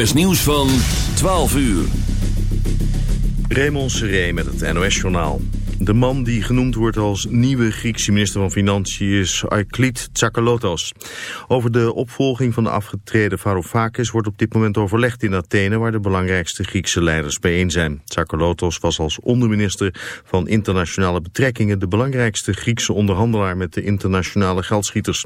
NOS nieuws van 12 uur. Raymond Seré met het NOS-journaal. De man die genoemd wordt als nieuwe Griekse minister van Financiën is Arklit Tsakalotos. Over de opvolging van de afgetreden Varoufakis wordt op dit moment overlegd in Athene... waar de belangrijkste Griekse leiders bijeen zijn. Tsakalotos was als onderminister van Internationale Betrekkingen... de belangrijkste Griekse onderhandelaar met de internationale geldschieters.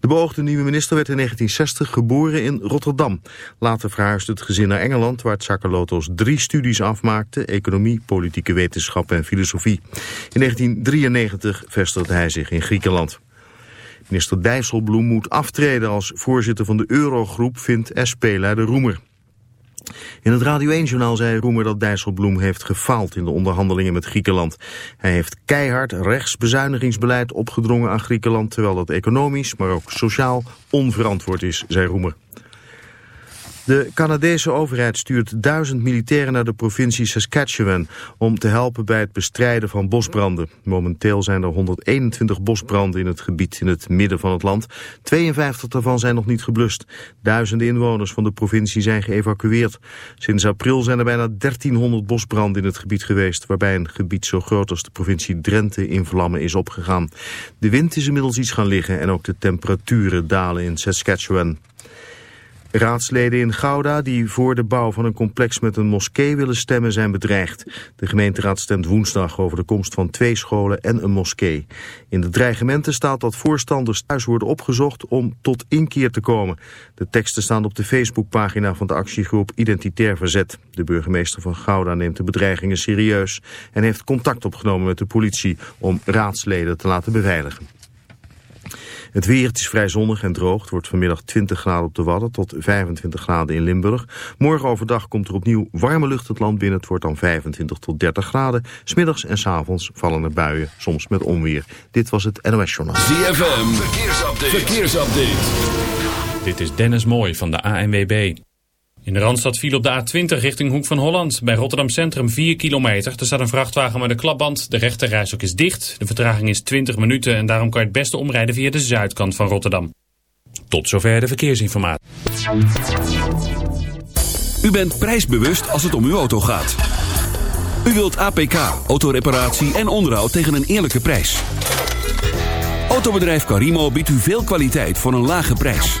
De beoogde nieuwe minister werd in 1960 geboren in Rotterdam. Later verhuisde het gezin naar Engeland... waar Tsakalotos drie studies afmaakte... economie, politieke wetenschappen en filosofie. In 1993 vestigde hij zich in Griekenland. Minister Dijsselbloem moet aftreden als voorzitter van de Eurogroep, vindt SP-leider Roemer. In het Radio 1-journaal zei Roemer dat Dijsselbloem heeft gefaald in de onderhandelingen met Griekenland. Hij heeft keihard rechtsbezuinigingsbeleid opgedrongen aan Griekenland, terwijl dat economisch, maar ook sociaal onverantwoord is, zei Roemer. De Canadese overheid stuurt duizend militairen naar de provincie Saskatchewan om te helpen bij het bestrijden van bosbranden. Momenteel zijn er 121 bosbranden in het gebied in het midden van het land. 52 daarvan zijn nog niet geblust. Duizenden inwoners van de provincie zijn geëvacueerd. Sinds april zijn er bijna 1300 bosbranden in het gebied geweest, waarbij een gebied zo groot als de provincie Drenthe in vlammen is opgegaan. De wind is inmiddels iets gaan liggen en ook de temperaturen dalen in Saskatchewan. Raadsleden in Gouda die voor de bouw van een complex met een moskee willen stemmen zijn bedreigd. De gemeenteraad stemt woensdag over de komst van twee scholen en een moskee. In de dreigementen staat dat voorstanders thuis worden opgezocht om tot inkeer te komen. De teksten staan op de Facebookpagina van de actiegroep Identitair Verzet. De burgemeester van Gouda neemt de bedreigingen serieus en heeft contact opgenomen met de politie om raadsleden te laten beveiligen. Het weer het is vrij zonnig en droog. Het wordt vanmiddag 20 graden op de Wadden tot 25 graden in Limburg. Morgen overdag komt er opnieuw warme lucht het land binnen. Het wordt dan 25 tot 30 graden. Smiddags en s avonds vallen er buien, soms met onweer. Dit was het NOS Journaal. ZFM, verkeersupdate. verkeersupdate. Dit is Dennis Mooij van de ANWB. In de Randstad viel op de A20 richting Hoek van Holland. Bij Rotterdam Centrum 4 kilometer. Er staat een vrachtwagen met een klapband. De rechte ook is dicht. De vertraging is 20 minuten en daarom kan je het beste omrijden via de zuidkant van Rotterdam. Tot zover de verkeersinformatie. U bent prijsbewust als het om uw auto gaat. U wilt APK, autoreparatie en onderhoud tegen een eerlijke prijs. Autobedrijf Carimo biedt u veel kwaliteit voor een lage prijs.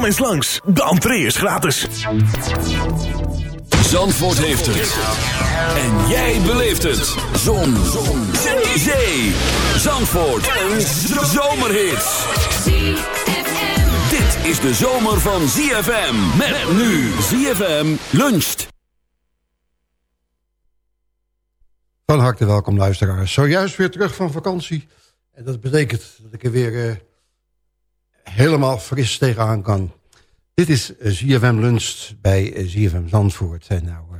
Kom eens langs, de entree is gratis. Zandvoort heeft het. En jij beleeft het. Zon. Zon. Zee. Zandvoort. Een zomerhit. Dit is de zomer van ZFM. Met nu ZFM luncht. Van harte welkom luisteraars. Zojuist weer terug van vakantie. En dat betekent dat ik er weer eh, helemaal fris tegenaan kan. Dit is ZFM Lunch bij ZFM Zandvoort. Nou, eh,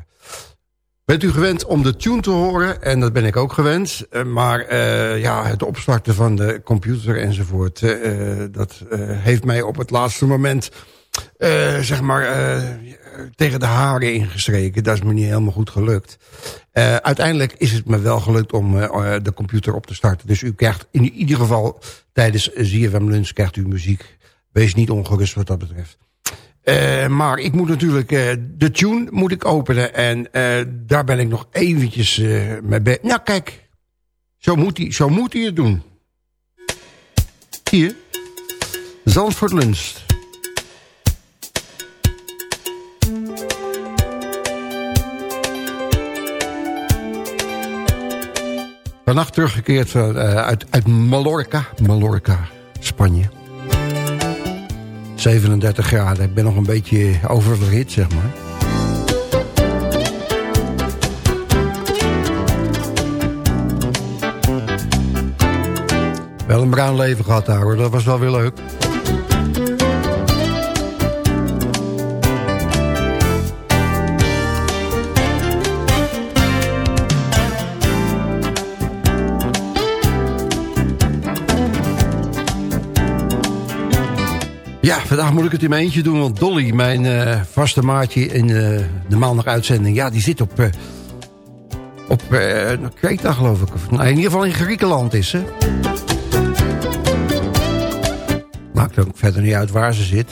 bent u gewend om de tune te horen? En dat ben ik ook gewend. Eh, maar eh, ja, het opstarten van de computer enzovoort... dat heeft mij op het laatste moment... eh, zeg maar eh, tegen de haren ingestreken. Dat is me niet helemaal goed gelukt. Eh, uiteindelijk is het me wel gelukt om de computer op te starten. Dus u krijgt in ieder geval tijdens ZFM Lunch krijgt u muziek. Wees niet ongerust wat dat betreft. Maar ik moet natuurlijk de tune moet ik openen. En daar ben ik nog eventjes mee bezig. Nou kijk, zo moet, hij, zo moet hij het doen. Hier. Zandvoort Lunst. Vannacht teruggekeerd eh, uit, uit Mallorca. Mallorca, Spanje. 37 graden. Ik ben nog een beetje oververhit, zeg maar. Wel een bruin leven gehad daar hoor, dat was wel weer leuk. Ja, vandaag moet ik het in mijn eentje doen, want Dolly, mijn eh, vaste maatje in eh, de maandaguitzending... ja, die zit op, eh op Kreta, geloof ik. Nou, in ieder geval in Griekenland is ze. Maakt ook verder niet uit waar ze zit.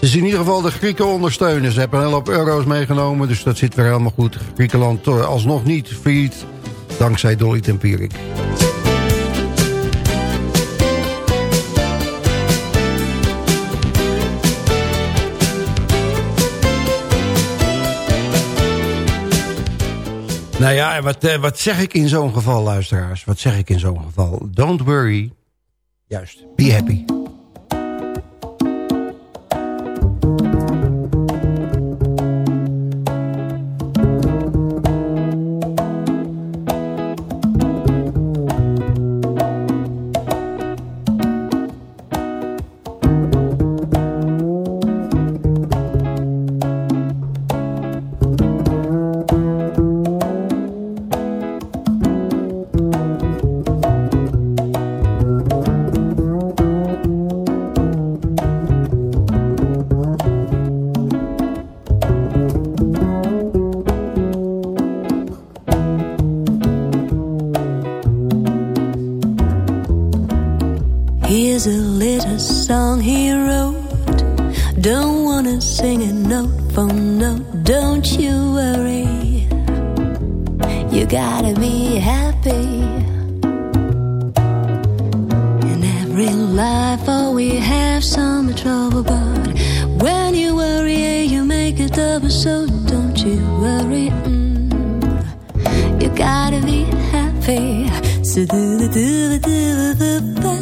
Ze is in ieder geval de Grieken ondersteunen. Ze hebben een hele hoop euro's meegenomen, dus dat zit weer helemaal goed. Griekenland alsnog niet failliet, dankzij Dolly Tempierik. Nou ja, wat, eh, wat zeg ik in zo'n geval, luisteraars? Wat zeg ik in zo'n geval? Don't worry. Juist, be happy. Don't you worry. You gotta be happy. In every life, oh, we have some trouble, but when you worry, you make it double. So don't you worry. Mm. You gotta be happy. So do the do the do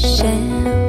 谁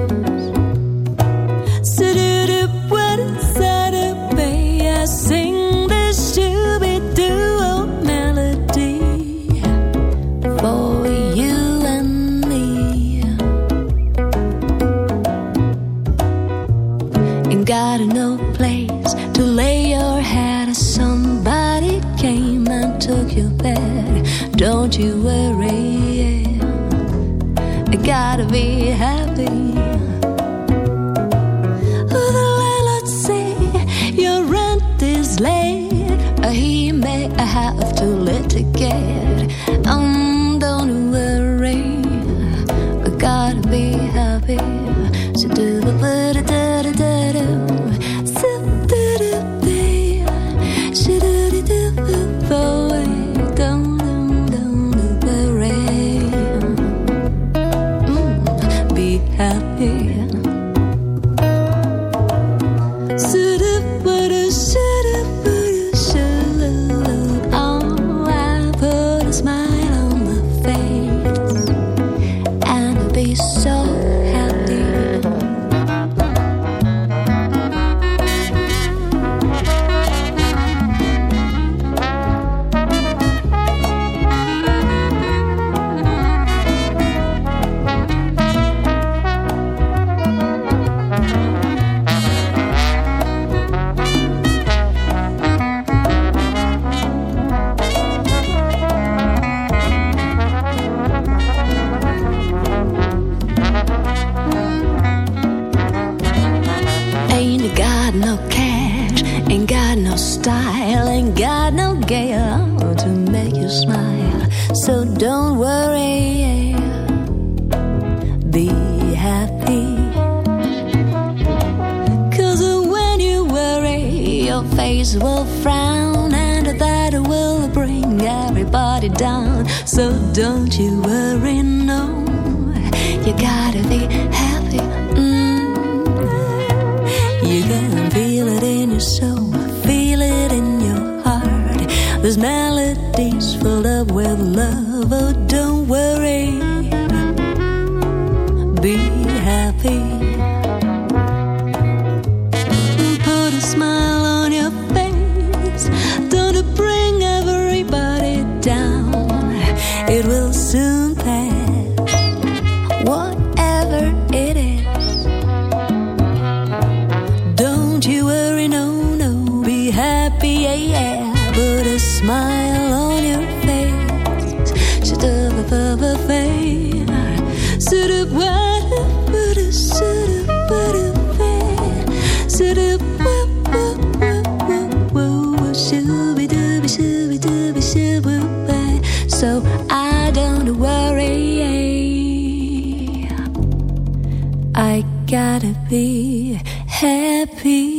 So I don't worry. I gotta be happy.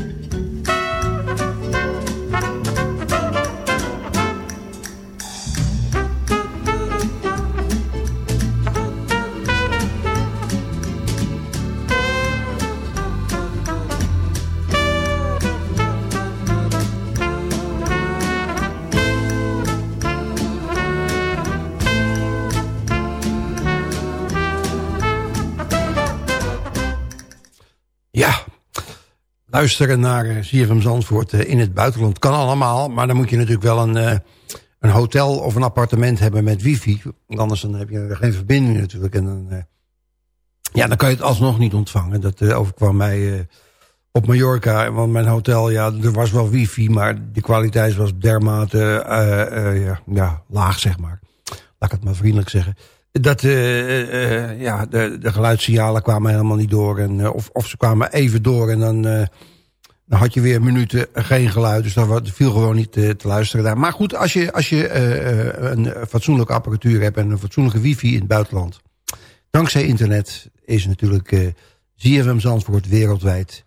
luisteren naar eh, CFM Zandvoort eh, in het buitenland kan allemaal. Maar dan moet je natuurlijk wel een, eh, een hotel of een appartement hebben met wifi. Anders dan heb je geen verbinding natuurlijk. En dan, eh, ja, dan kan je het alsnog niet ontvangen. Dat eh, overkwam mij eh, op Mallorca. Want mijn hotel, ja, er was wel wifi. Maar de kwaliteit was dermate eh, eh, ja, ja, laag, zeg maar. Laat ik het maar vriendelijk zeggen. Dat eh, eh, ja, de, de geluidssignalen kwamen helemaal niet door. En, eh, of, of ze kwamen even door en dan, eh, dan had je weer minuten geen geluid. Dus dat viel gewoon niet eh, te luisteren daar. Maar goed, als je, als je eh, eh, een fatsoenlijke apparatuur hebt... en een fatsoenlijke wifi in het buitenland... dankzij internet is natuurlijk eh ZFM Zandvoort wereldwijd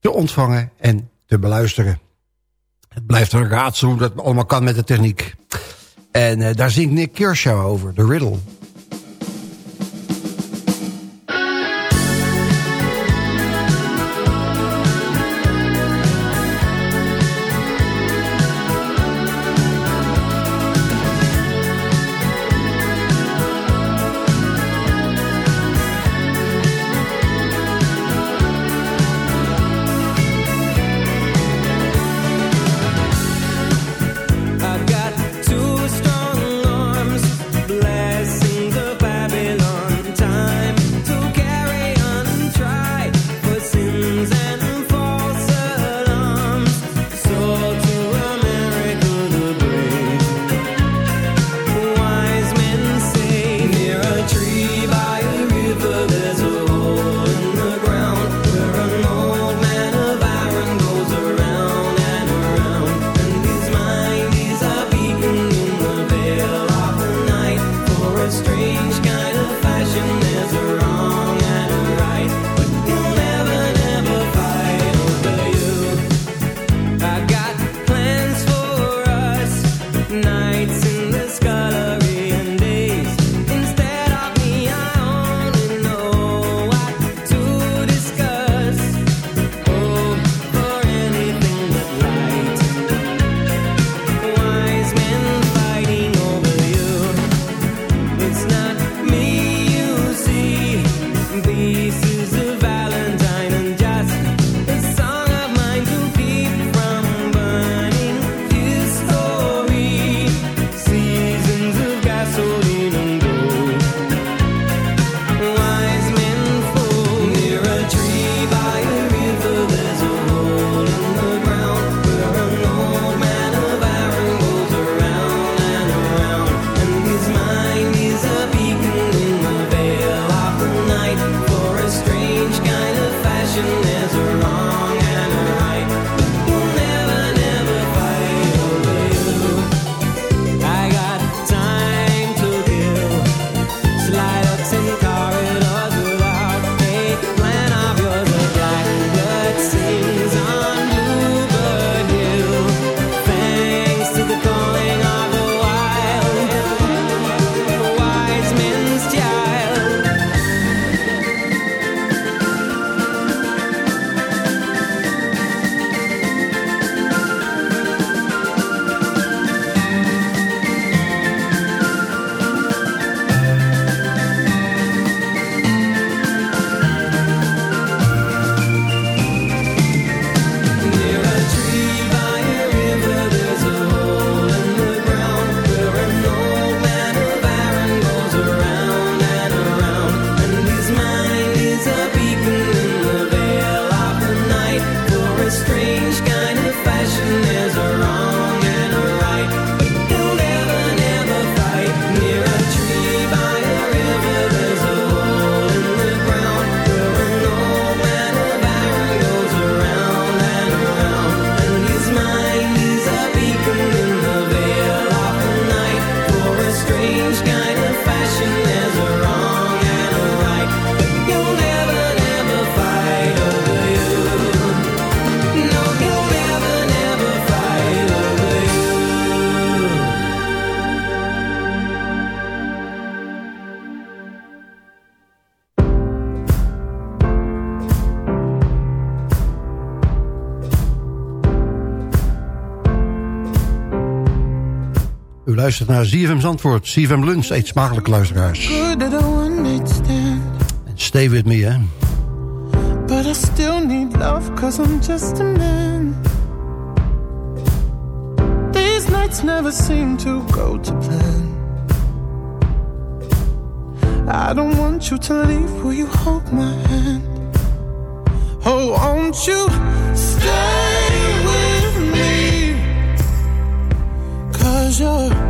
te ontvangen en te beluisteren. Het blijft een raadsel hoe dat allemaal kan met de techniek. En eh, daar zingt Nick Kershaw over, The Riddle. luistert naar ZFM Zandvoort. ZFM Lunch, eet smakelijk luisteraars. Stay with me, hè. But I still need love, cause I'm just a man. These nights never seem to go to plan. I don't want you to leave, will you hold my hand? Oh, won't you stay with me? Cause you're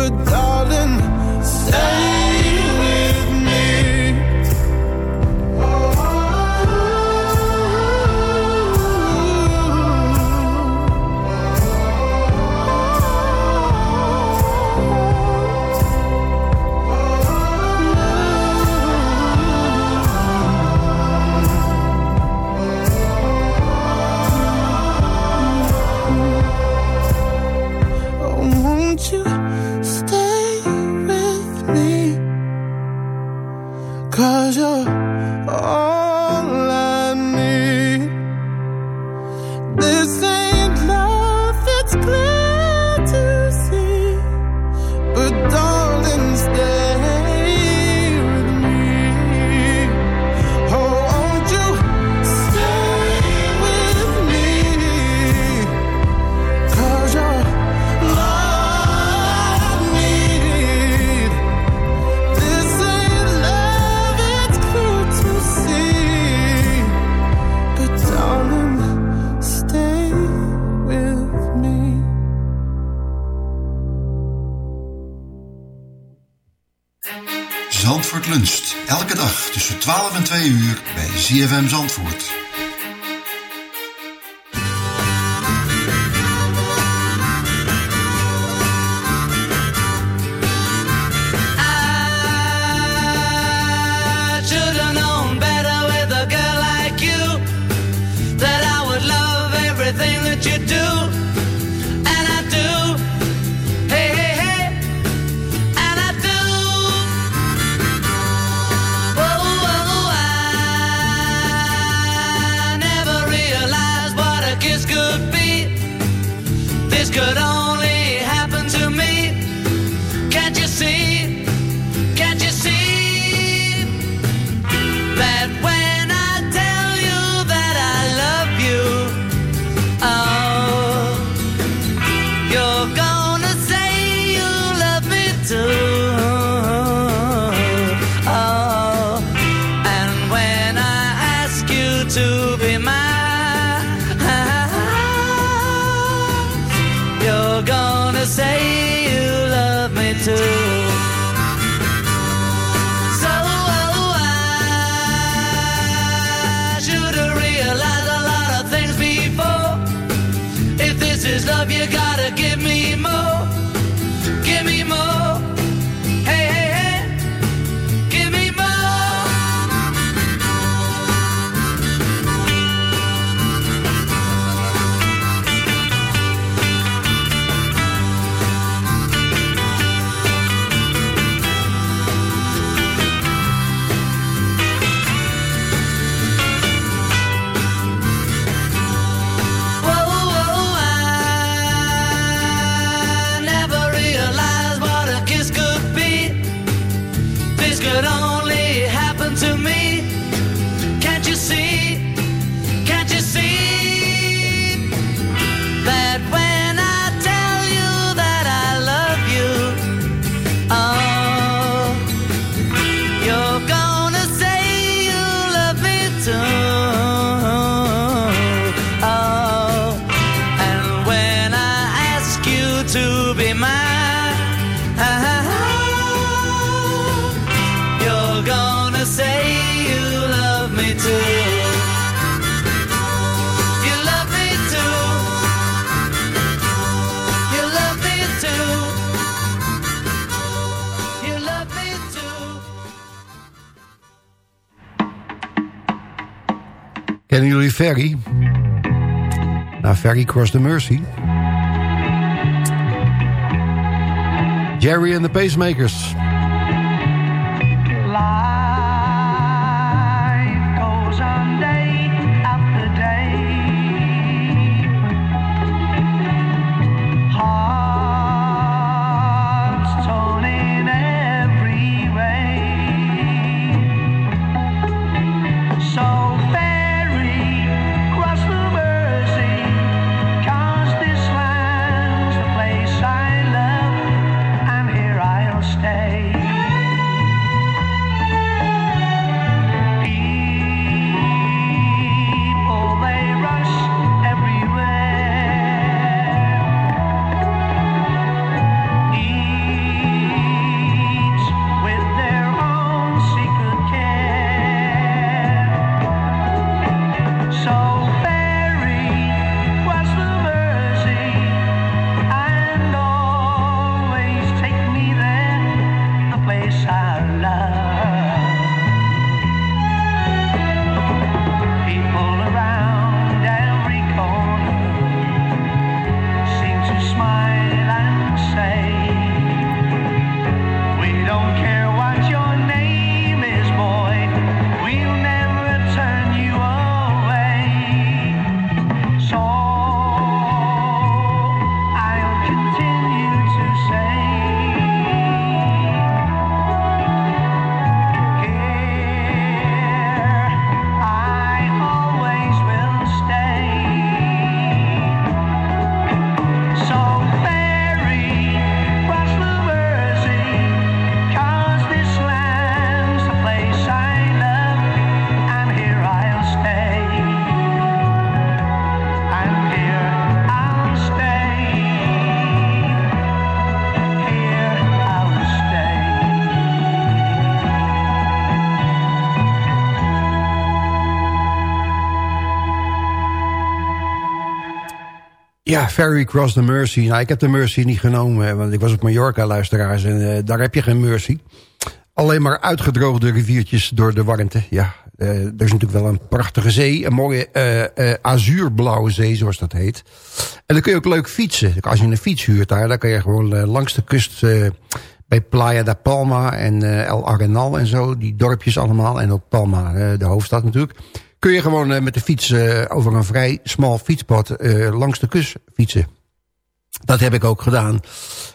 but darling, say Twee uur bij ZFM Zandvoort. good. Kennen jullie Ferry? Nou, Ferry Cross the Mercy. Jerry and the Pacemakers. Ja, Ferry Cross the Mercy. Nou, ik heb de Mercy niet genomen, want ik was op Mallorca, luisteraars. En eh, daar heb je geen Mercy. Alleen maar uitgedroogde riviertjes door de warmte. Ja, eh, er is natuurlijk wel een prachtige zee. Een mooie eh, azuurblauwe zee, zoals dat heet. En dan kun je ook leuk fietsen. Als je een fiets huurt daar, dan kan je gewoon langs de kust... bij Playa da Palma en El Arenal en zo. Die dorpjes allemaal. En ook Palma, de hoofdstad natuurlijk. Kun je gewoon eh, met de fiets eh, over een vrij smal fietspad eh, langs de kust fietsen. Dat heb ik ook gedaan.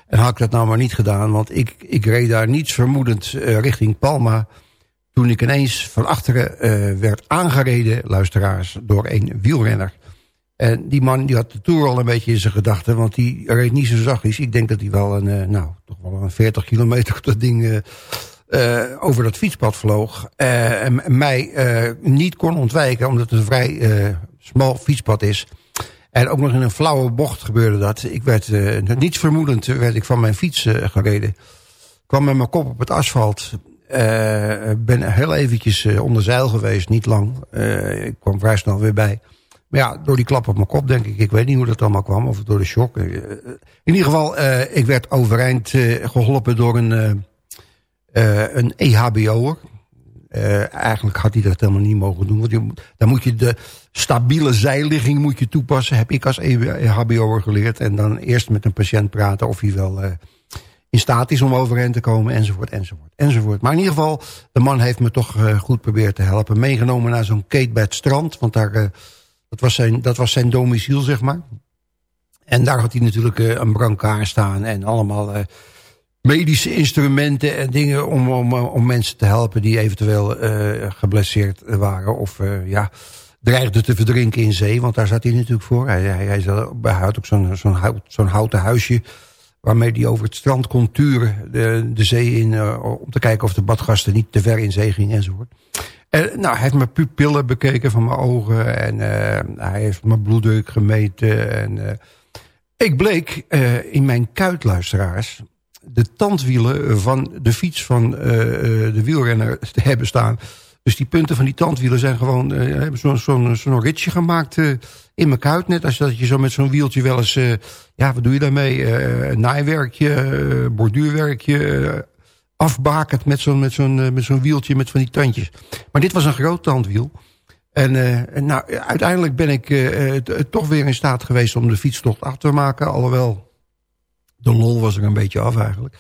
En had ik dat nou maar niet gedaan. Want ik, ik reed daar niets vermoedend richting Palma. Toen ik ineens van achteren werd aangereden, luisteraars, door een wielrenner. En die man die had de Tour al een beetje in zijn gedachten. Want die reed niet zo zachtjes. Ik denk dat hij wel een, nou, toch wel een 40 kilometer op dat ding... eh, over dat fietspad vloog. eh, en mij eh, niet kon ontwijken, omdat het een vrij smal fietspad is. En ook nog in een flauwe bocht gebeurde dat. Ik werd, niets vermoedend, werd ik van mijn fiets gereden. kwam met mijn kop op het asfalt. Ben heel eventjes onder zeil geweest, niet lang. Ik kwam vrij snel weer bij. Maar ja, door die klap op mijn kop denk ik, ik weet niet hoe dat allemaal kwam. Of door de shock. In ieder geval, ik werd overeind eh, geholpen door een, eh, een EHBO'er. Eh, eigenlijk had hij dat helemaal niet mogen doen. Want moet- dan moet je de stabiele zijligging moet je toepassen. Heb ik als EHBO'er geleerd. En dan eerst met een patiënt praten of hij wel eh, in staat is om overeind te komen. Enzovoort, enzovoort, enzovoort. Maar in ieder geval, de man heeft me toch goed proberen te helpen. Meegenomen naar zo'n Katebed strand. Want daar, dat, was zijn, dat was zijn domiciel, zeg maar. En daar had hij natuurlijk een brancard staan. En allemaal... medische instrumenten en dingen om, om, eh, om mensen te helpen die eventueel eh, geblesseerd waren of eh, ja, dreigden te verdrinken in zee. Want daar zat hij natuurlijk voor. Hij, hij, hij, had ook zo'n zo'n hout, zo'n houten huisje waarmee hij over het strand kon turen de, de zee in om te kijken of de badgasten niet te ver in zee gingen enzovoort. En, nou, hij heeft mijn pupillen bekeken van mijn ogen en hij heeft mijn bloeddruk gemeten. En, ik bleek in mijn kuitluisteraars de tandwielen van de fiets van eh, eh, de wielrenner te hebben staan. Dus die punten van die tandwielen zijn gewoon... eh, hebben zo'n zo'n ritje gemaakt in mijn kuit. Net als dat je zo met zo'n wieltje wel eens... ja, wat doe je daarmee? Naaiwerkje, borduurwerkje... afbakend met zo'n zo'n met zo'n wieltje met van die tandjes. Maar dit was een groot tandwiel. En nou, uiteindelijk ben ik toch weer in staat geweest om de fietstocht af te maken. Alhoewel, de lol was er een beetje af eigenlijk.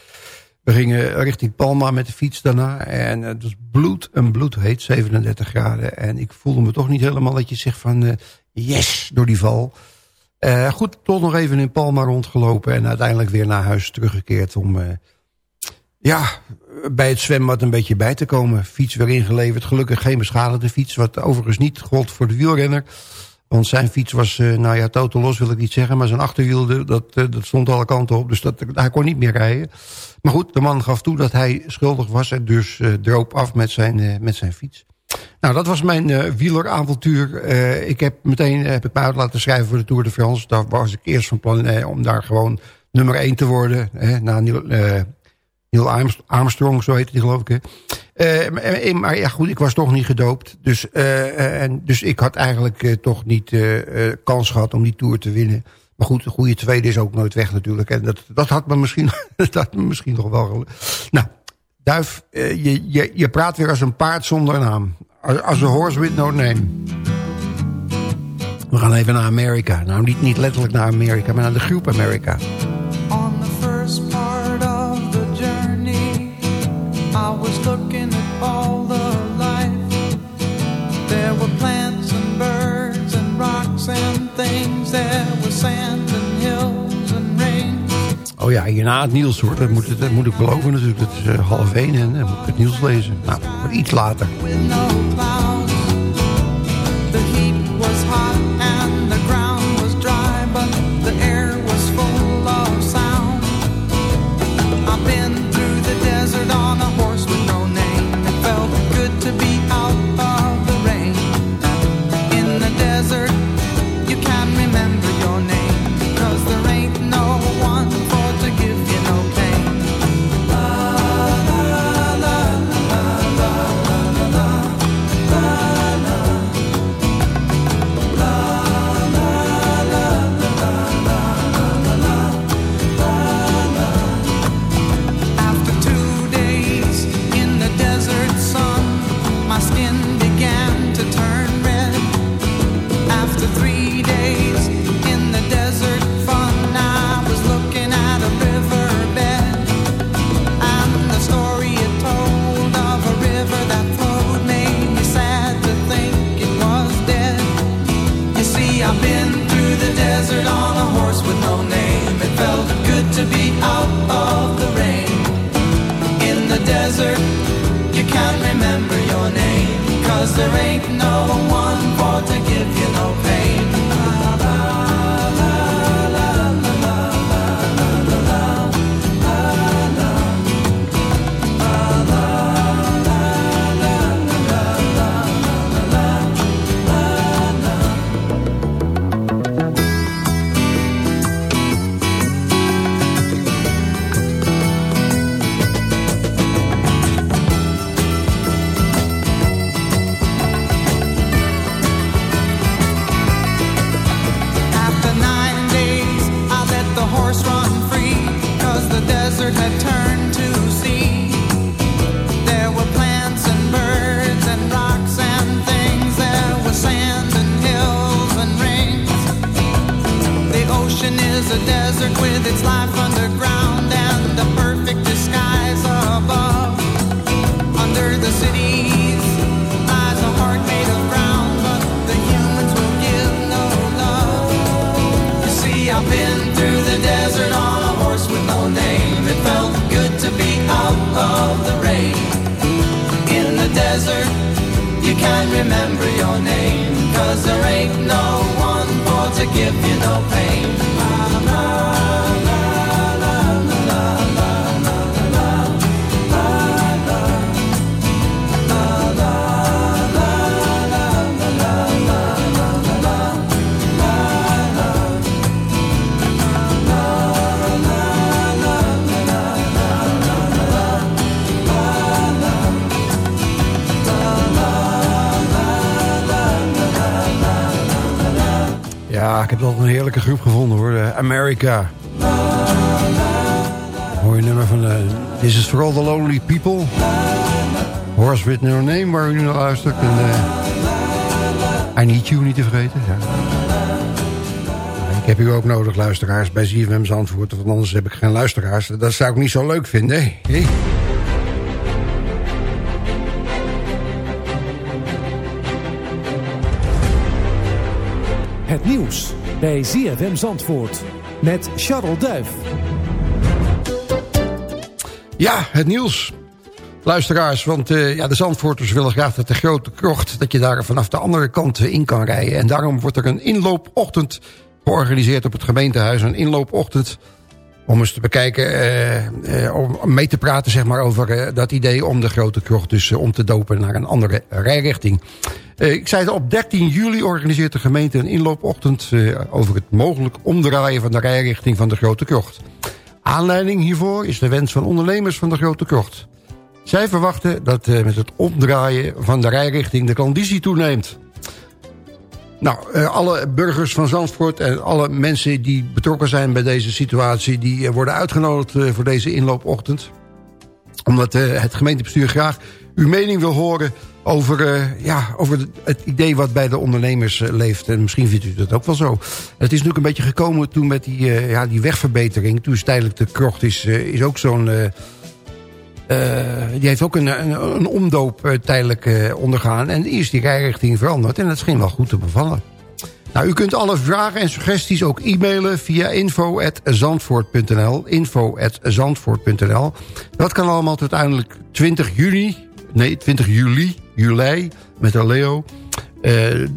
We gingen richting Palma met de fiets daarna. En het was bloed en bloed heet, 37 graden. En ik voelde me toch niet helemaal dat je zegt van... eh, yes, door die val. Eh, goed, toch nog even in Palma rondgelopen. En uiteindelijk weer naar huis teruggekeerd om... eh, ja, bij het zwembad een beetje bij te komen. Fiets weer ingeleverd. Gelukkig geen beschadigde fiets. Wat overigens niet gold voor de wielrenner. Want zijn fiets was, eh, nou ja, totaal los wil ik niet zeggen. Maar zijn achterwiel, dat, eh, dat stond alle kanten op. Dus dat, hij kon niet meer rijden. Maar goed, de man gaf toe dat hij schuldig was. En dus eh, droop af met zijn, met zijn fiets. Nou, dat was mijn wieleravontuur. Ik heb meteen heb ik me uit laten schrijven voor de Tour de France. Daar was ik eerst van plan om daar gewoon nummer 1 te worden. Na Neil Armst- Armstrong, zo heette die geloof ik. Eh, maar, eh, maar ja, goed, ik was toch niet gedoopt. Dus, eh, en, dus ik had eigenlijk toch niet kans gehad om die Tour te winnen. Maar goed, een goede tweede is ook nooit weg natuurlijk. En dat, dat had me misschien, dat me misschien nog wel... Nou, Duif, je, je, je praat weer als een paard zonder naam. Als, als een horse with no name. We gaan even naar Amerika. Nou, niet, niet letterlijk naar Amerika, maar naar de groep Amerika. Oh ja, hierna het nieuws hoor. Dat moet, dat moet ik beloven natuurlijk. Het is eh, half één en dan moet ik het nieuws lezen. Nou, maar iets later. Remember your name. Cause there ain't no ik heb dat een heerlijke groep gevonden hoor. Eh, America. Mooi nummer van de This is for all the lonely people. Horse with no name, waar u nu naar luistert. En, eh, I Need You niet te vergeten. Ik heb u ook nodig, luisteraars, bij ZFM Zandvoort. Want anders heb ik geen luisteraars. Dat zou ik niet zo leuk vinden. Bij ZFM Zandvoort met Charles Duif. Ja, het nieuws. Luisteraars, want uh, ja, de Zandvoorters willen graag dat de grote krocht... dat je daar vanaf de andere kant in kan rijden. En daarom wordt er een inloopochtend georganiseerd op het gemeentehuis. Een inloopochtend om eens te bekijken, uh, om mee te praten zeg maar, over dat idee... om de grote krocht dus om te dopen naar een andere rijrichting. ik zei het, op 13 juli organiseert de gemeente een inloopochtend... over het mogelijk omdraaien van de rijrichting van de grote krocht. Aanleiding hiervoor is de wens van ondernemers van de grote krocht. Zij verwachten dat met het omdraaien van de rijrichting de conditie toeneemt. Nou, uh, alle burgers van Zandvoort en alle mensen die betrokken zijn bij deze situatie... die uh, worden uitgenodigd voor deze inloopochtend. Omdat het gemeentebestuur graag uw mening wil horen over, ja, over het idee wat bij de ondernemers leeft. En misschien vindt u dat ook wel zo. Het is natuurlijk een beetje gekomen toen met die, ja, die wegverbetering. Toen is tijdelijk de krocht is, is ook zo'n... Uh, die heeft ook een, een, omdoop uh, tijdelijk uh, ondergaan. En is die rijrichting veranderd. En dat scheen wel goed te bevallen. Nou, u kunt alle vragen en suggesties ook e-mailen via info.zandvoort.nl. Info.zandvoort.nl. Dat kan allemaal tot uiteindelijk 20 juni. Nee, 20 juli. Juli. Met een Leo.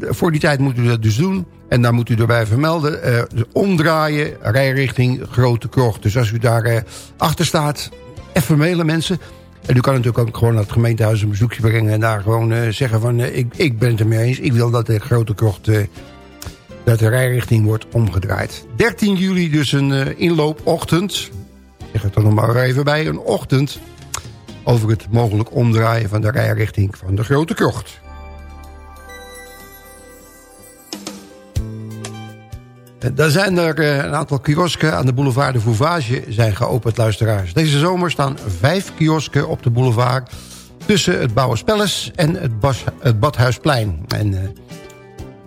voor die tijd moet u dat dus doen. En daar moet u erbij vermelden. omdraaien, rijrichting Grote Krocht. Dus als u daar achter staat even mailen mensen. En u kan natuurlijk ook gewoon naar het gemeentehuis een bezoekje brengen... en daar gewoon uh, zeggen van, uh, ik, ik ben het ermee eens. Ik wil dat de grote krocht, uh, dat de rijrichting wordt omgedraaid. 13 juli dus een inloopochtend. Ik zeg het er nog maar even bij, een ochtend... over het mogelijk omdraaien van de rijrichting van de grote krocht. Daar zijn er eh, een aantal kiosken aan de boulevard de Vouvage zijn geopend, luisteraars. Deze zomer staan vijf kiosken op de boulevard... tussen het Bouwerspelles en het, Badhuisplein. En uh,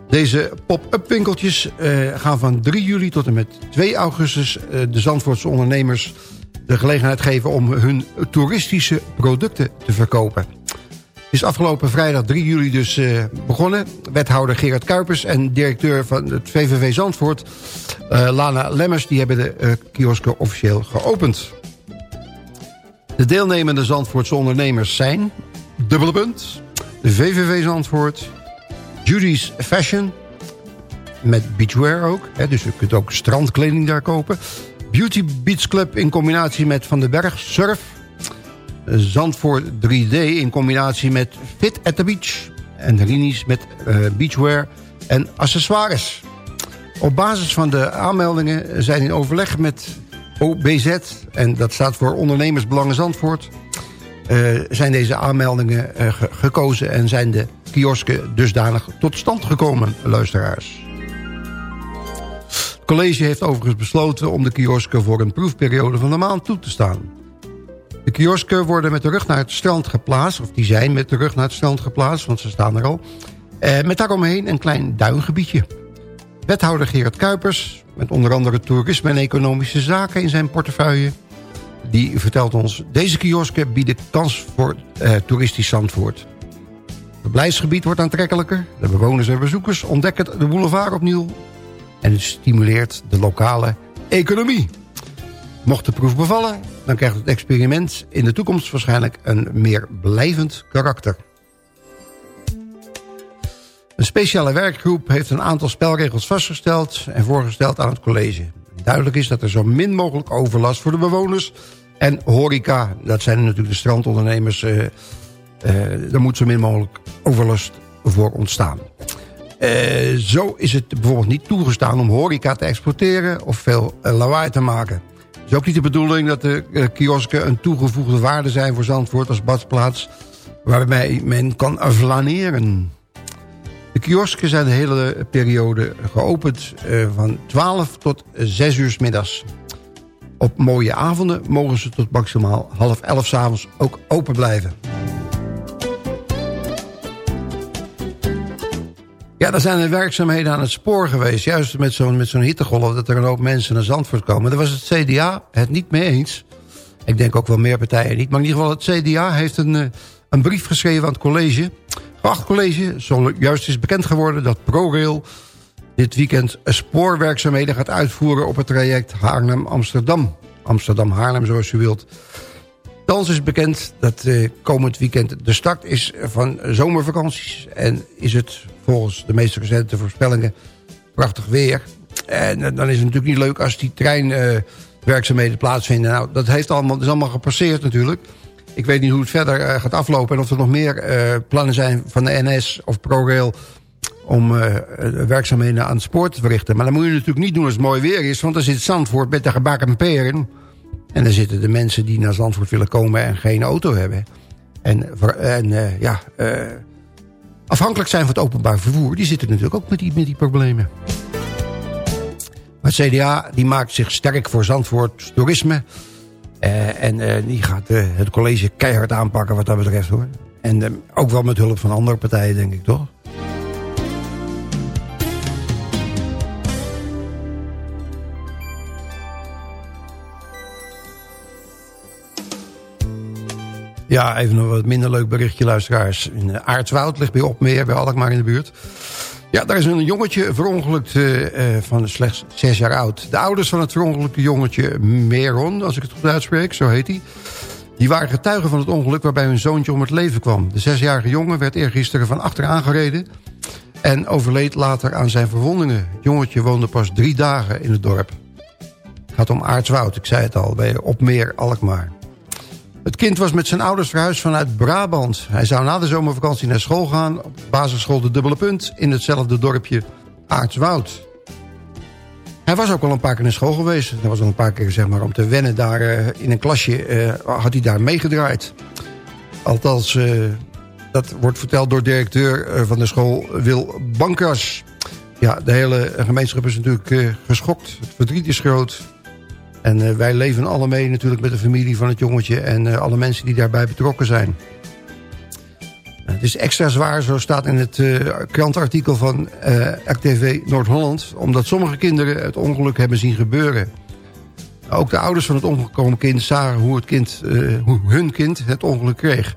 deze pop-up winkeltjes uh, gaan van 3 juli tot en met 2 augustus... De Zandvoortse ondernemers de gelegenheid geven... om hun toeristische producten te verkopen is afgelopen vrijdag 3 juli dus uh, begonnen. Wethouder Gerard Kuipers en directeur van het VVV Zandvoort... Uh, Lana Lemmers, die hebben de uh, kiosken officieel geopend. De deelnemende Zandvoortse ondernemers zijn... Dubbele Punt, de VVV Zandvoort... Judy's Fashion, met beachwear ook. Hè, dus u kunt ook strandkleding daar kopen. Beauty Beach Club in combinatie met Van den Berg Surf... Zandvoort 3D in combinatie met Fit at the Beach. En Rini's met uh, beachwear en accessoires. Op basis van de aanmeldingen zijn in overleg met OBZ... en dat staat voor Ondernemersbelangen Zandvoort... Uh, zijn deze aanmeldingen ge gekozen en zijn de kiosken dusdanig tot stand gekomen, luisteraars. Het college heeft overigens besloten om de kiosken voor een proefperiode van een maand toe te staan. De kiosken worden met de rug naar het strand geplaatst. Of die zijn met de rug naar het strand geplaatst, want ze staan er al. Eh, met daaromheen een klein duingebiedje. Wethouder Gerard Kuipers, met onder andere toerisme en economische zaken in zijn portefeuille... die vertelt ons, deze kiosken bieden kans voor eh, toeristisch Zandvoort. Het verblijfsgebied wordt aantrekkelijker. De bewoners en bezoekers ontdekken de boulevard opnieuw. En het stimuleert de lokale economie. Mocht de proef bevallen, dan krijgt het experiment in de toekomst waarschijnlijk een meer blijvend karakter. Een speciale werkgroep heeft een aantal spelregels vastgesteld en voorgesteld aan het college. Duidelijk is dat er zo min mogelijk overlast voor de bewoners en horeca, dat zijn natuurlijk de strandondernemers, uh, daar moet zo min mogelijk overlast voor ontstaan. Uh, zo is het bijvoorbeeld niet toegestaan om horeca te exporteren of veel lawaai te maken. Is ook niet de bedoeling dat de uh, kiosken een toegevoegde waarde zijn voor Zandvoort als badplaats... waarbij men kan flaneren. De kiosken zijn de hele periode geopend uh, van 12 tot 6 uur middags. Op mooie avonden mogen ze tot maximaal half 11 s avonds ook open blijven. Ja, er zijn er werkzaamheden aan het spoor geweest. Juist met zo'n zo'n hittegolf dat er een hoop mensen naar Zandvoort komen. Daar was het CDA het niet mee eens. Ik denk ook wel meer partijen niet. Maar in ieder geval het CDA heeft een, eh, een brief geschreven aan het college. Geacht college, zojuist is bekend geworden dat ProRail dit weekend spoorwerkzaamheden gaat uitvoeren op het traject Haarlem-Amsterdam. Amsterdam-Haarlem, zoals u wilt. Thans is bekend dat eh, komend weekend de start is van zomervakanties. En is het volgens de meest recente voorspellingen prachtig weer. En eh, dan is het natuurlijk niet leuk als die treinwerkzaamheden plaatsvinden. Nou, dat heeft allemaal, is allemaal gepasseerd natuurlijk. Ik weet niet hoe het verder eh, gaat aflopen... en of er nog meer eh, plannen zijn van de NS of ProRail... om eh, werkzaamheden aan het spoor te verrichten. Maar dat moet je natuurlijk niet doen als het mooi weer is... want dan zit Zandvoort met de gebakken peren... En dan zitten de mensen die naar Zandvoort willen komen en geen auto hebben. En, en eh, ja, eh, afhankelijk zijn van het openbaar vervoer... die zitten natuurlijk ook met die, met die problemen. Maar het CDA die maakt zich sterk voor Zandvoort toerisme. Eh, en eh, die gaat eh, het college keihard aanpakken wat dat betreft hoor. En ook wel met hulp van andere partijen denk ik toch? Ja, even nog wat minder leuk berichtje, luisteraars. In eh, Aartswoud ligt bij Opmeer, bij Alkmaar in de buurt. Ja, daar is een jongetje verongelukt eh, eh, van slechts zes jaar oud. De ouders van het verongelukte jongetje Meron, als ik het goed uitspreek, zo heet hij... die waren getuigen van het ongeluk waarbij hun zoontje om het leven kwam. De zesjarige jongen werd eergisteren van achter aangereden... en overleed later aan zijn verwondingen. Het jongetje woonde pas drie dagen in het dorp. Het gaat om Aartswoud, ik zei het al, bij Opmeer, Alkmaar. Het kind was met zijn ouders verhuisd vanuit Brabant. Hij zou na de zomervakantie naar school gaan... op basisschool De Dubbele Punt... in hetzelfde dorpje Aartswoud. Hij was ook al een paar keer naar school geweest. Hij was al een paar keer zeg maar, om te wennen daar eh, in een klasje... eh, had hij daar meegedraaid. Althans, eh, dat wordt verteld door directeur van de school Wil Bankers. Ja, de hele gemeenschap is natuurlijk geschokt. Het verdriet is groot. En eh, wij leven alle mee natuurlijk met de familie van het jongetje... en eh, alle mensen die daarbij betrokken zijn. Het is extra zwaar, zo staat in het eh, krantartikel van RTV Noord-Holland... omdat sommige kinderen het ongeluk hebben zien gebeuren. Ook de ouders van het omgekomen kind zagen hoe, het kind, hoe hun kind het ongeluk kreeg.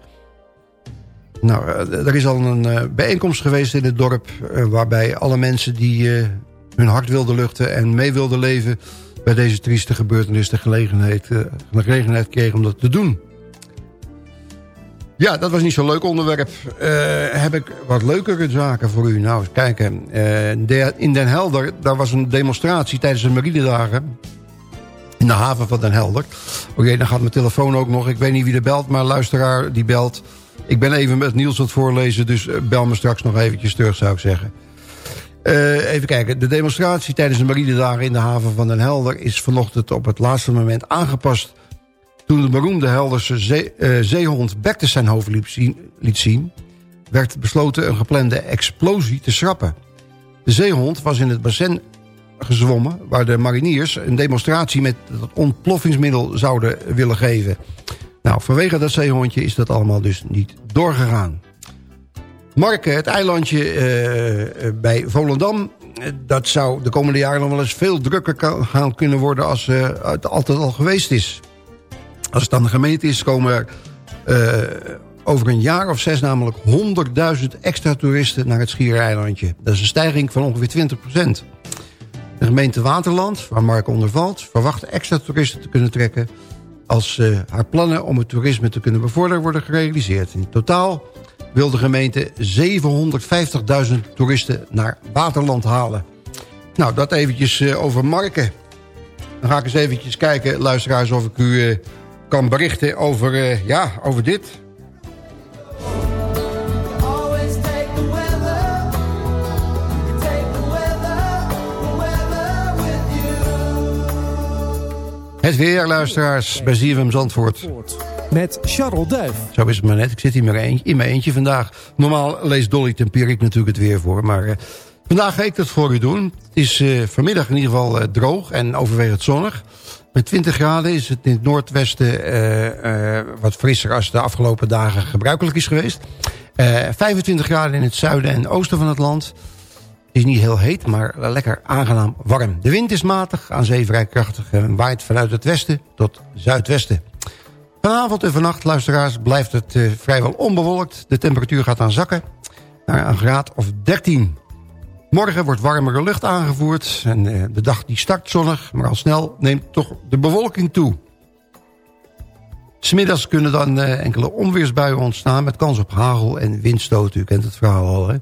Nou, er is al een bijeenkomst geweest in het dorp... waarbij alle mensen die hun hart wilden luchten en mee wilden leven... bij deze trieste gebeurtenis de gelegenheid, eh, de gelegenheid kregen om dat te doen. Ja, dat was niet zo'n leuk onderwerp. Eh, heb ik wat leukere zaken voor u. Nou, eens kijken. Eh, in Den Helder, daar was een demonstratie tijdens de Marinedagen. In de haven van Den Helder. Oké, dan gaat mijn telefoon ook nog. Ik weet niet wie er belt, maar luisteraar die belt. Ik ben even met Niels het voorlezen, dus bel me straks nog eventjes terug, zou ik zeggen. Eh, even kijken. De demonstratie tijdens de Marinedagen in de haven van Den Helder... is vanochtend op het laatste moment aangepast... toen de beroemde Helderse eh, zeehond Bektes zijn hoofd liep zien- liet zien... werd besloten een geplande explosie te schrappen. De zeehond was in het bassin gezwommen... waar de mariniers een demonstratie met het ontploffingsmiddel zouden willen geven. Nou, vanwege dat zeehondje is dat allemaal dus niet doorgegaan. Marken, het eilandje eh, bij Volendam... eh, dat zou de komende jaren nog wel eens veel drukker gaan kunnen worden... als eh, het altijd al geweest is. Als het aan de gemeente is, komen er over een jaar of zes... namelijk 100.000 extra toeristen naar het Schiereilandje. Dat is een stijging van ongeveer 20% De gemeente Waterland, waar Mark onder valt... verwacht extra toeristen te kunnen trekken... als haar plannen om het toerisme te kunnen bevorderen worden gerealiseerd. In totaal wil de gemeente 750.000 toeristen naar Waterland halen. Nou, dat eventjes eh, over Marken. Dan ga ik eens eventjes kijken, luisteraars, of ik u eh, kan berichten over, eh, ja, over dit. Het weer, luisteraars, bij ZFM Zandvoort. Met Charles Duif. Zo is het maar net. Ik zit hier in mijn eentje vandaag. Normaal leest Dolly Tempierik natuurlijk het weer voor. Maar eh, vandaag ga ik dat voor u doen. Het is eh, vanmiddag in ieder geval eh, droog en overwegend zonnig. Met 20 graden is het in het noordwesten wat frisser... als de afgelopen dagen gebruikelijk is geweest. Eh, 25 graden in het zuiden en oosten van het land. is niet heel heet, maar lekker aangenaam warm. De wind is matig, aan zee vrij krachtig en waait vanuit het westen tot zuidwesten. Vanavond en vannacht, luisteraars, blijft het eh, vrijwel onbewolkt. De temperatuur gaat aan zakken naar een graad of 13. Morgen wordt warmere lucht aangevoerd en eh, de dag die start zonnig... maar al snel neemt toch de bewolking toe. Smiddags kunnen dan eh, enkele onweersbuien ontstaan... met kans op hagel en windstoten. U kent het verhaal al, hè?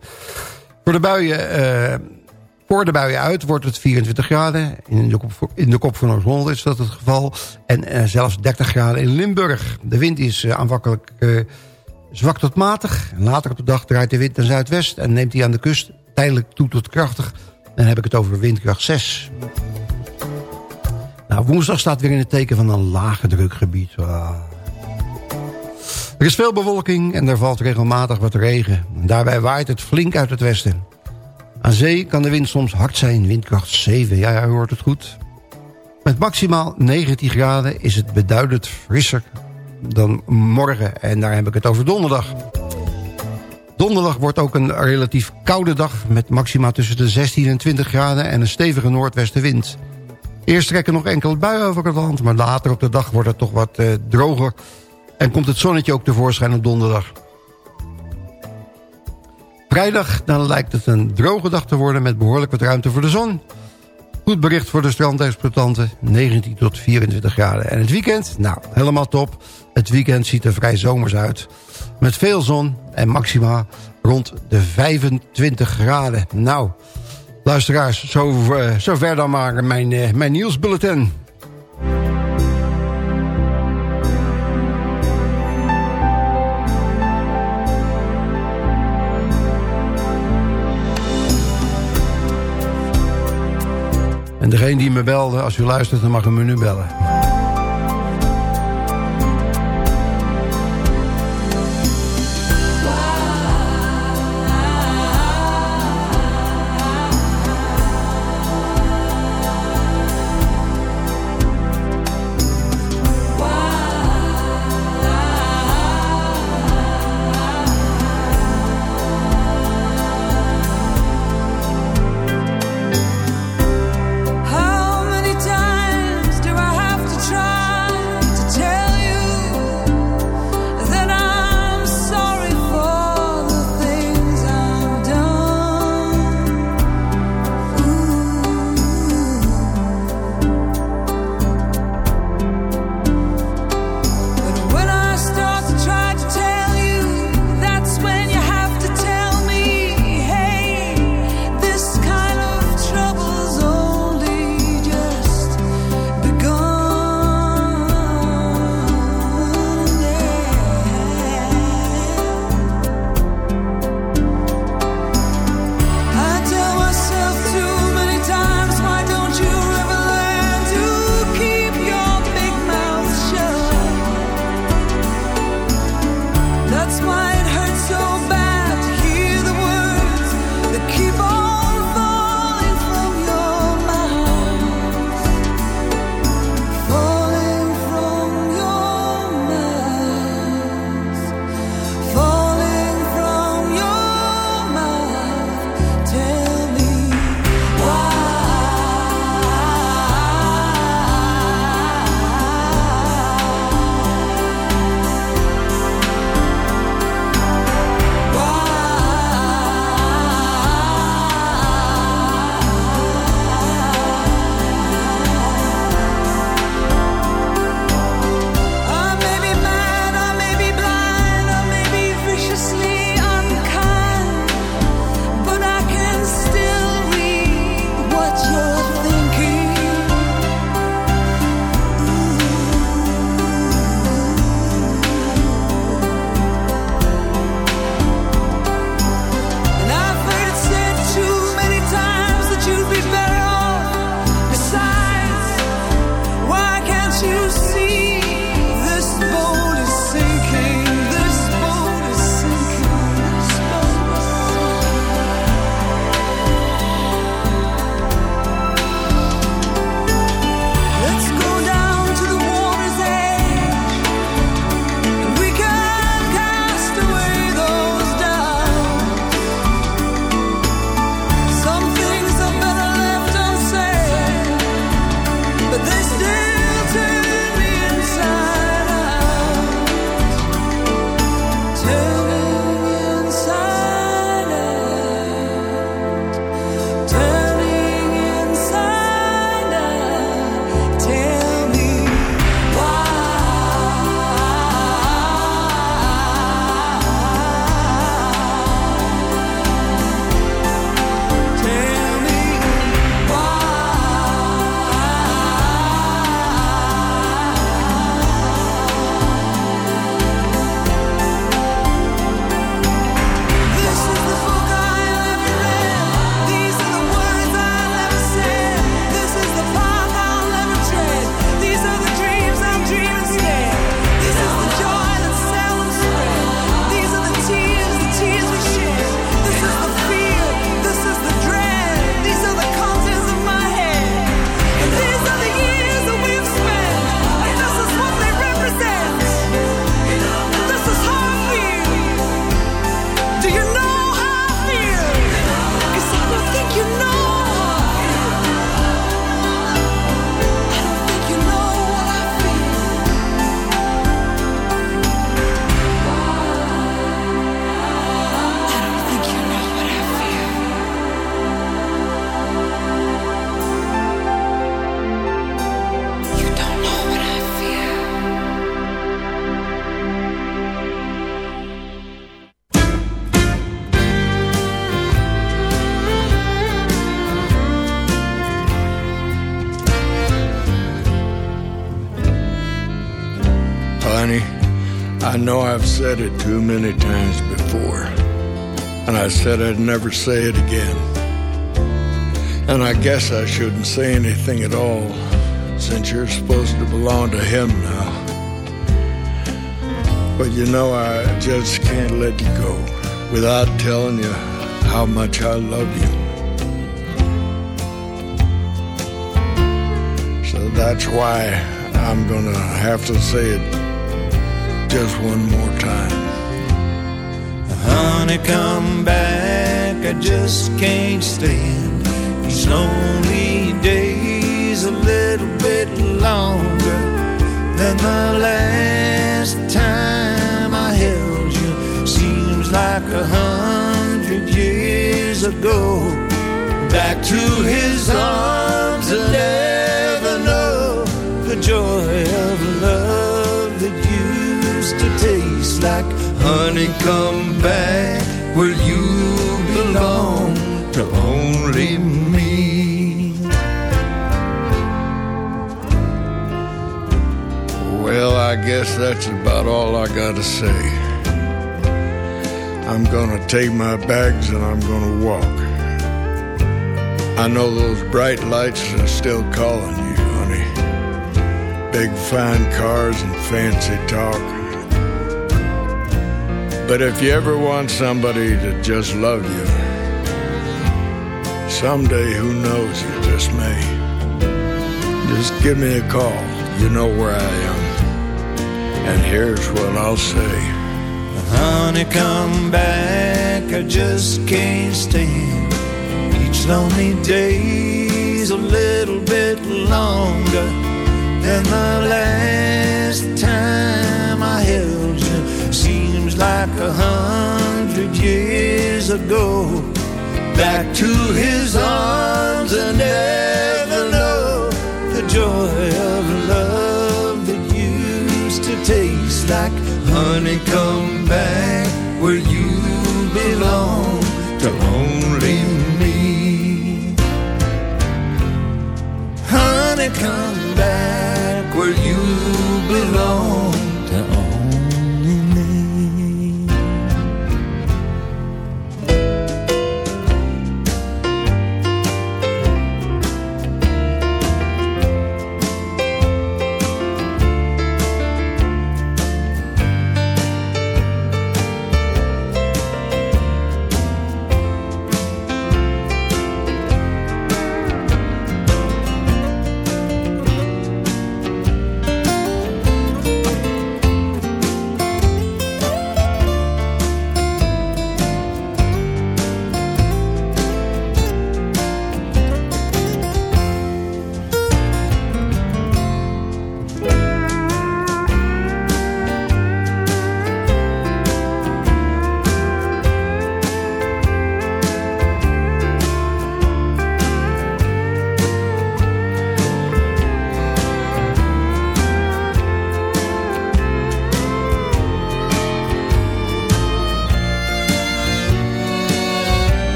Voor de buien, voor de buien uit wordt het 24 graden. In de kop, in de kop van Noord-Holland is dat het geval. En eh, zelfs 30 graden in Limburg. De wind is eh, aanvankelijk eh, zwak tot matig. Later op de dag draait de wind naar zuidwest... en neemt hij aan de kust tijdelijk toe tot krachtig. Dan heb ik het over windkracht 6. Nou, woensdag staat weer in het teken van een lage drukgebied. Ah. Er is veel bewolking en er valt regelmatig wat regen. Daarbij waait het flink uit het westen. Aan zee kan de wind soms hard zijn, windkracht 7. Ja, ja, u hoort het goed. Met maximaal 19 graden is het beduidend frisser dan morgen. En daar heb ik het over donderdag. Donderdag wordt ook een relatief koude dag... met maxima tussen de 16 en 20 graden en een stevige noordwestenwind. Eerst trekken nog enkele buien over het land... maar later op de dag wordt het toch wat eh, droger... en komt het zonnetje ook tevoorschijn op donderdag. Vrijdag dan lijkt het een droge dag te worden... met behoorlijk wat ruimte voor de zon. Goed bericht voor de strandexploitanten. 19 tot 24 graden. En het weekend? Nou, helemaal top. Het weekend ziet er vrij zomers uit. Met veel zon en maxima rond de 25 graden. Nou, luisteraars, zo, eh, zover dan maar mijn, eh, mijn nieuwsbulletin. En degene die me belde, als u luistert, dan mag u me nu bellen. Said I'd never say it again. And I guess I shouldn't say anything at all, since you're supposed to belong to him now. But you know, I just can't let you go without telling you how much I love you. So that's why I'm gonna have to say it just one more time. Come back. I just can't stand these lonely days a little bit longer than the last time I held you. Seems like a hundred years ago. Back to his arms and never know the joy of love that used to taste like honey. Come back where you belong to only me. Well, I guess that's about all I gotta say. I'm gonna take my bags and I'm gonna walk. I know those bright lights are still calling you, honey. Big fine cars and fancy talk. But if you ever want somebody to just love you, someday who knows you just may. Just give me a call. You know where I am. And here's what I'll say. Honey, come back. I just can't stand each lonely day's a little bit longer than the last time I held like a hundred years ago. Back to his arms and never know the joy of love that used to taste like honey. Come back where you belong to only me. Honey, come back where you belong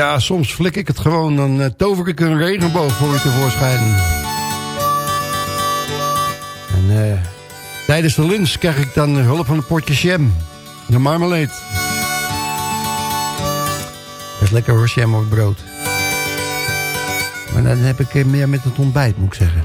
Ja, soms flik ik het gewoon. Dan eh, tover ik een regenboog voor je tevoorschijn. En eh, tijdens de lunch krijg ik dan hulp van een potje jam. De marmalade. Dat is lekker hoor, jam op het brood. Maar dan heb ik eh, meer met het ontbijt, moet ik zeggen.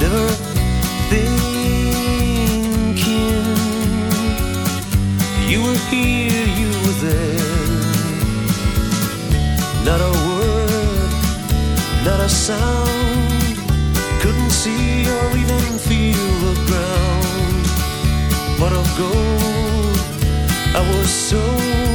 never thinking you were here, you were there. Not a word, not a sound, couldn't see or even feel the ground. I was so.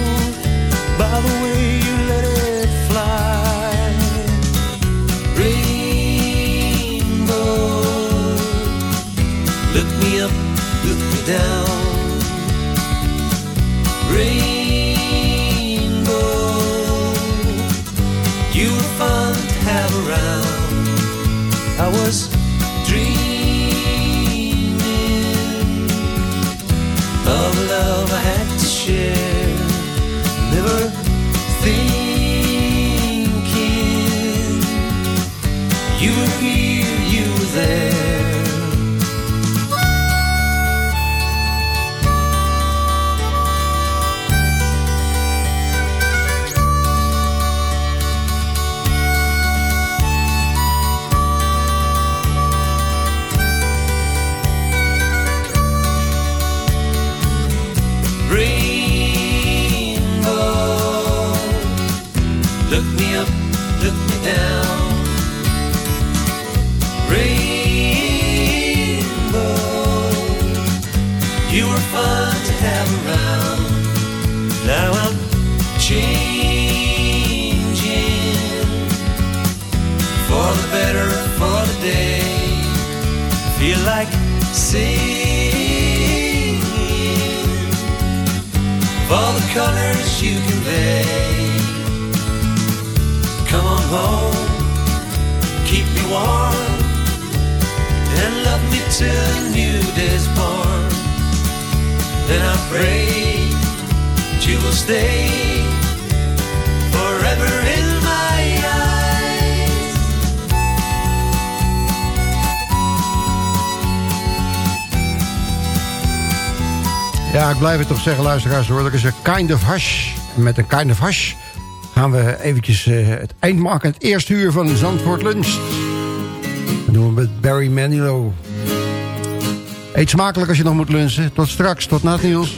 all the colors you convey. Come on home, keep me warm, and love me till a new day's born. Then I pray that you will stay forever Ja, ik blijf het toch zeggen, luisteraars. Hoor, dat is een kind of hash. Met een kind of hash gaan we eventjes eh, het eind maken. Het eerste uur van Zandvoort Lunch. Dat doen we met Barry Manilow. Eet smakelijk als je nog moet lunchen. Tot straks, tot na het nieuws.